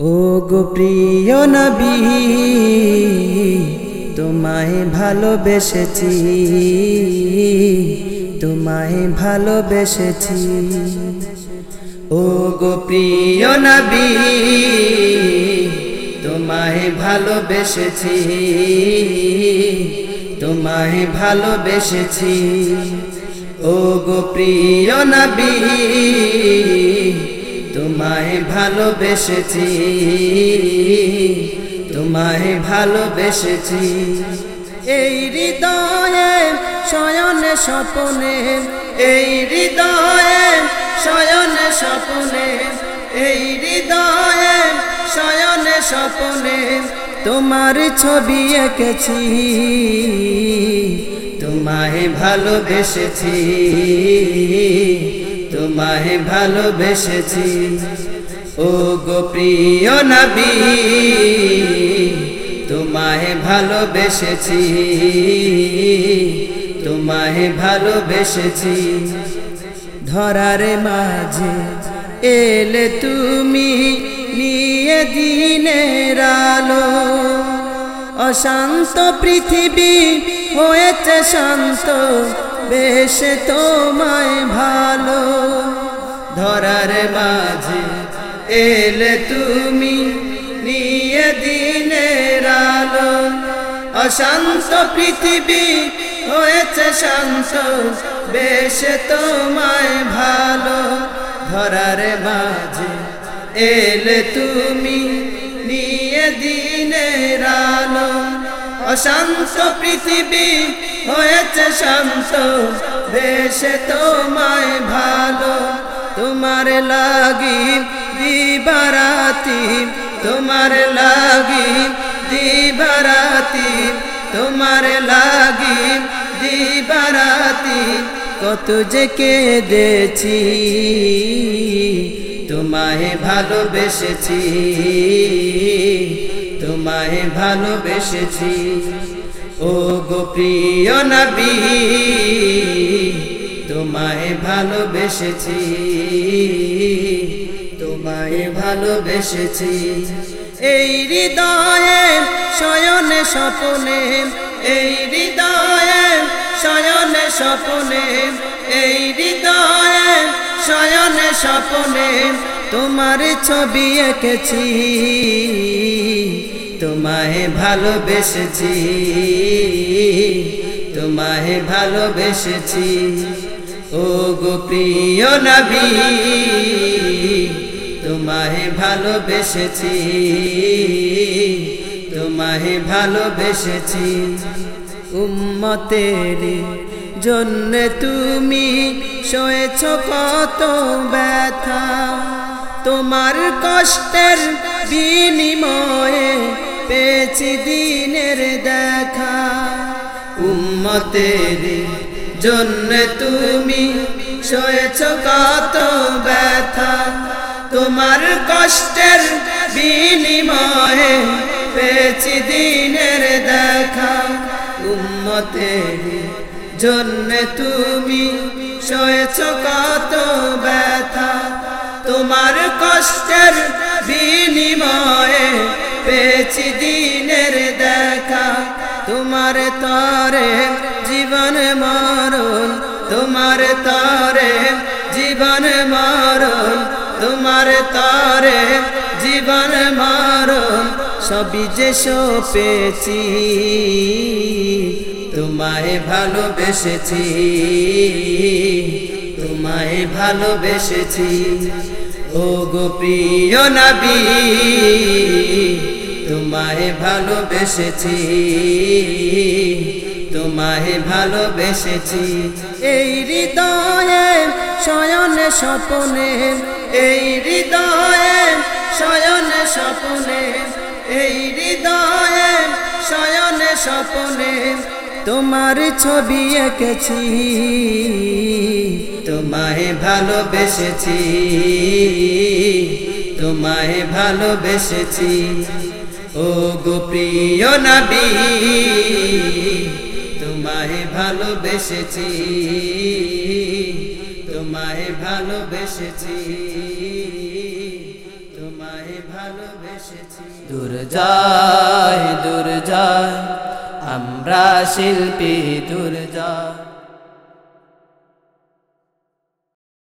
ও গো প্রিয় নবী, তোমায় ভালোবেসেছি তোমায় ভালোবেসেছি। ও গো প্রিয় নবী, তোমায় ভালোবেসেছি তোমায় ভালোবেসেছি। ও গো প্রিয় নবী তোমায় ভালোবেসেছি তোমায় ভালোবেসেছি। এই হৃদয়ে শয়নে স্বপনে, এই হৃদয়ে শয়নে স্বপনে, এই হৃদয়ে শয়নে স্বপনে তোমার ছবি এঁকেছি, তোমায় ভালোবেসেছি। তোমায় ভালোবেসেছি। ও গো প্রিয় নবী, তোমায় ভালোবেসেছি। তোমায় ভালোবেসেছি। ধরার মাঝে এলে তুমি নিয়ে দিনের আলো। অশান্ত পৃথিবী হয়েছে শান্ত বেশ তোমায় ভালো। ধরার মাঝে এলে তুমি নিয়ে দিনের আলো। অশান্ত পৃথিবী হয়েছে শান্ত, বেশ তোমায় ভালো। ধরার মাঝে এলে তুমি নিয়ে আলো অশান্ত পৃথিবী হয়েছে শান্ত। বেশ তোমায় ভালো, তোমার লাগি দিবারাতি, তোমার লাগি দিবারাতি, তোমার লাগি দিবারাতি, কত যে কেঁদেছি, তোমায় ভালোবেসেছি। তোমায় ভালোবেসেছি। ও গো প্রিয় নবী, তোমায় ভালোবেসেছি। তোমায় ভালোবেসেছি। এই হৃদয়ে শয়নে স্বপনে, এই হৃদয়ে শয়নে স্বপনে, এই হৃদয়ে শয়নে স্বপনে তোমার ছবি এঁকেছি। তোমায় ভালোবেসেছি তোমায় ভালোবেসেছি। ও গো প্রিয় নবী, তোমায় ভালোবেসেছি তোমায় ভালোবেসেছি। উম্মতের জন্য তুমি সয়েছ কত ব্যথা, তোমার কষ্টের বিনিময়ে পেয়েছি দিনের দেখা। উম্মতের জন্য তুমি সয়েছ কত ব্যথা। তোমার কষ্টের বিনিময়ে পেয়েছি দিনের দেখা। উম্মতের জন্য তুমি সয়েছ কত ব্যথা। তোমার কষ্টের বিনিময়ে দিনের দেখা। তোমার তরে জীবন মরণ, তোমার তরে জীবন মরণ, তোমার তরে জীবন মরণ, সবই যে পেয়েছি তোমায় ভালোবেসেছি তোমায় ভালোবেসেছি। ও গো প্রিয় নবী তোমায় ভালোবেসেছি তোমায় ভালোবেসেছি। এই হৃদয়ে শয়নে স্বপনে, এই হৃদয়ে শয়নে স্বপনে, এই হৃদয়ে শয়নে স্বপনে তোমার ছবি এঁকেছি, তোমায় ভালোবেসেছি তোমায় ভালোবেসেছি। ও গো প্রিয় নবী, তোমায় ভালোবেসেছি তোমায় ভালোবেসেছি তোমায় ভালোবেসেছি। দূর যায় দূর যায়, আমরা শিল্পী, দূর যায়।